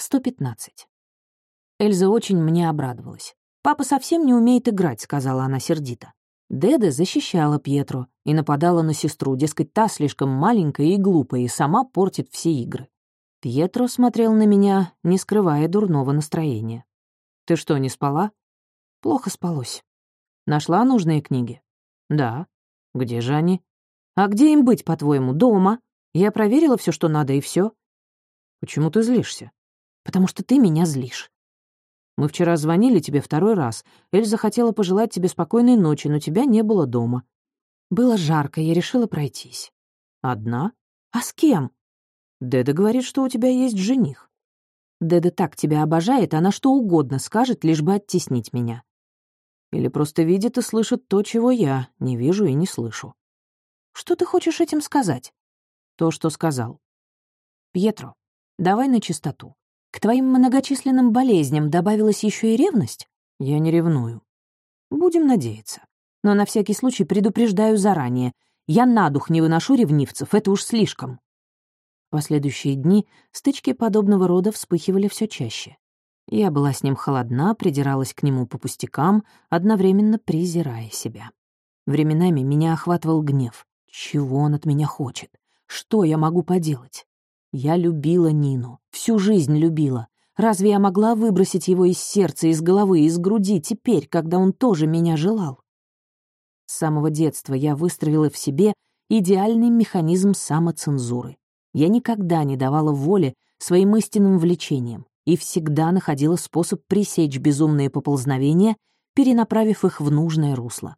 115. Эльза очень мне обрадовалась. «Папа совсем не умеет играть», — сказала она сердито. Деда защищала Пьетро и нападала на сестру, дескать, та слишком маленькая и глупая, и сама портит все игры. Пьетро смотрел на меня, не скрывая дурного настроения. «Ты что, не спала?» «Плохо спалось». «Нашла нужные книги?» «Да». «Где же они?» «А где им быть, по-твоему, дома? Я проверила все, что надо, и все. «Почему ты злишься?» «Потому что ты меня злишь. Мы вчера звонили тебе второй раз. Эльза хотела пожелать тебе спокойной ночи, но тебя не было дома. Было жарко, я решила пройтись. Одна? А с кем? Деда говорит, что у тебя есть жених. Деда так тебя обожает, она что угодно скажет, лишь бы оттеснить меня. Или просто видит и слышит то, чего я не вижу и не слышу. Что ты хочешь этим сказать? То, что сказал. Пьетро, давай на чистоту. К твоим многочисленным болезням добавилась еще и ревность? Я не ревную. Будем надеяться. Но на всякий случай предупреждаю заранее. Я на дух не выношу ревнивцев, это уж слишком. В последующие дни стычки подобного рода вспыхивали все чаще. Я была с ним холодна, придиралась к нему по пустякам, одновременно презирая себя. Временами меня охватывал гнев. Чего он от меня хочет? Что я могу поделать? Я любила Нину, всю жизнь любила. Разве я могла выбросить его из сердца, из головы, из груди теперь, когда он тоже меня желал? С самого детства я выстроила в себе идеальный механизм самоцензуры. Я никогда не давала воли своим истинным влечениям и всегда находила способ пресечь безумные поползновения, перенаправив их в нужное русло.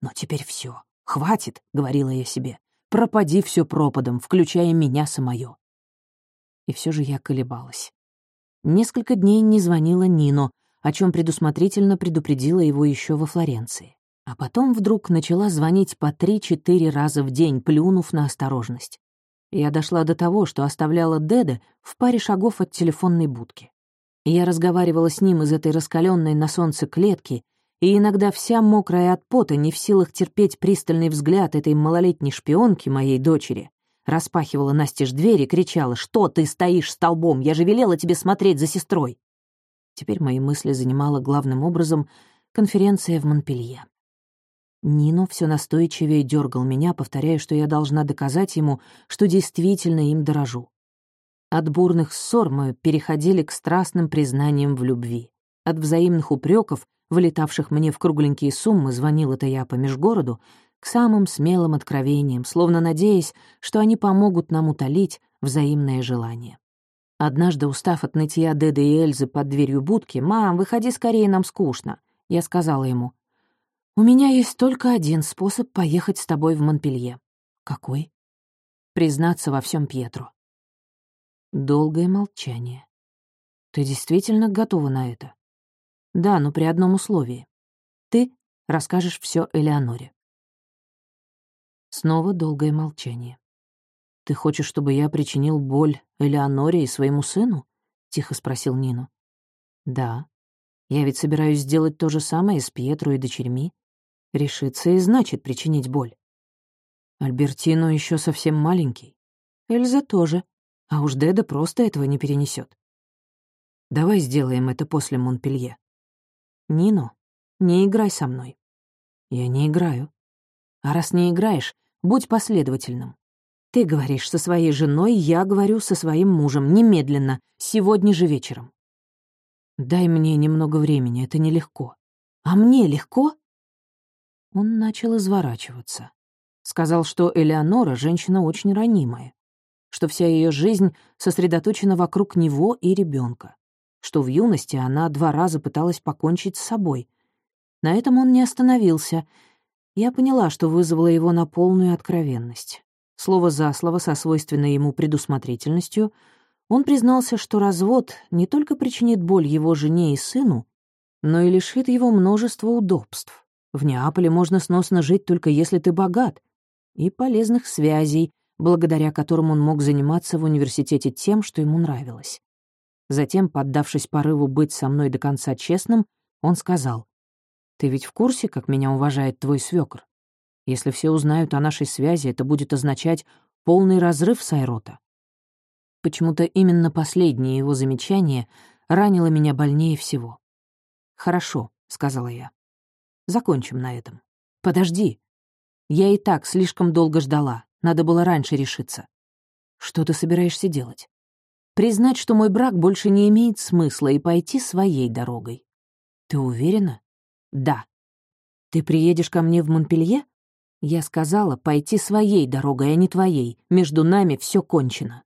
Но теперь все, хватит, — говорила я себе, — пропади все пропадом, включая меня самое. И все же я колебалась. Несколько дней не звонила Нино, о чем предусмотрительно предупредила его еще во Флоренции. А потом вдруг начала звонить по три-четыре раза в день, плюнув на осторожность. Я дошла до того, что оставляла Деда в паре шагов от телефонной будки. Я разговаривала с ним из этой раскаленной на солнце клетки, и иногда вся мокрая от пота, не в силах терпеть пристальный взгляд этой малолетней шпионки, моей дочери, Распахивала настежь дверь и кричала, «Что ты стоишь столбом? Я же велела тебе смотреть за сестрой!» Теперь мои мысли занимала главным образом конференция в Монпелье. Нино все настойчивее дергал меня, повторяя, что я должна доказать ему, что действительно им дорожу. От бурных ссор мы переходили к страстным признаниям в любви. От взаимных упреков, вылетавших мне в кругленькие суммы, звонил это я по межгороду, к самым смелым откровениям, словно надеясь, что они помогут нам утолить взаимное желание. Однажды, устав от нытья Деды и Эльзы под дверью будки, «Мам, выходи скорее, нам скучно», я сказала ему, «У меня есть только один способ поехать с тобой в Монпелье». «Какой?» «Признаться во всем Пьетро». Долгое молчание. «Ты действительно готова на это?» «Да, но при одном условии. Ты расскажешь все Элеоноре». Снова долгое молчание. «Ты хочешь, чтобы я причинил боль Элеоноре и своему сыну?» — тихо спросил Нину. «Да. Я ведь собираюсь сделать то же самое с Пьетро и дочерьми. Решиться и значит причинить боль. Альбертино еще совсем маленький. Эльза тоже. А уж Деда просто этого не перенесет. Давай сделаем это после Монпелье. Нино, не играй со мной. Я не играю. А раз не играешь, Будь последовательным. Ты говоришь со своей женой, я говорю со своим мужем. Немедленно, сегодня же вечером. Дай мне немного времени, это нелегко. А мне легко? Он начал изворачиваться. Сказал, что Элеонора — женщина очень ранимая, что вся ее жизнь сосредоточена вокруг него и ребенка, что в юности она два раза пыталась покончить с собой. На этом он не остановился — я поняла, что вызвало его на полную откровенность. Слово за слово, со свойственной ему предусмотрительностью, он признался, что развод не только причинит боль его жене и сыну, но и лишит его множества удобств. В Неаполе можно сносно жить только если ты богат, и полезных связей, благодаря которым он мог заниматься в университете тем, что ему нравилось. Затем, поддавшись порыву быть со мной до конца честным, он сказал, ты ведь в курсе, как меня уважает твой свёкор? Если все узнают о нашей связи, это будет означать полный разрыв Сайрота. Почему-то именно последнее его замечание ранило меня больнее всего. «Хорошо», — сказала я. «Закончим на этом. Подожди. Я и так слишком долго ждала. Надо было раньше решиться. Что ты собираешься делать? Признать, что мой брак больше не имеет смысла и пойти своей дорогой. Ты уверена? Да. Ты приедешь ко мне в Монпелье? Я сказала, пойти своей дорогой, а не твоей. Между нами все кончено.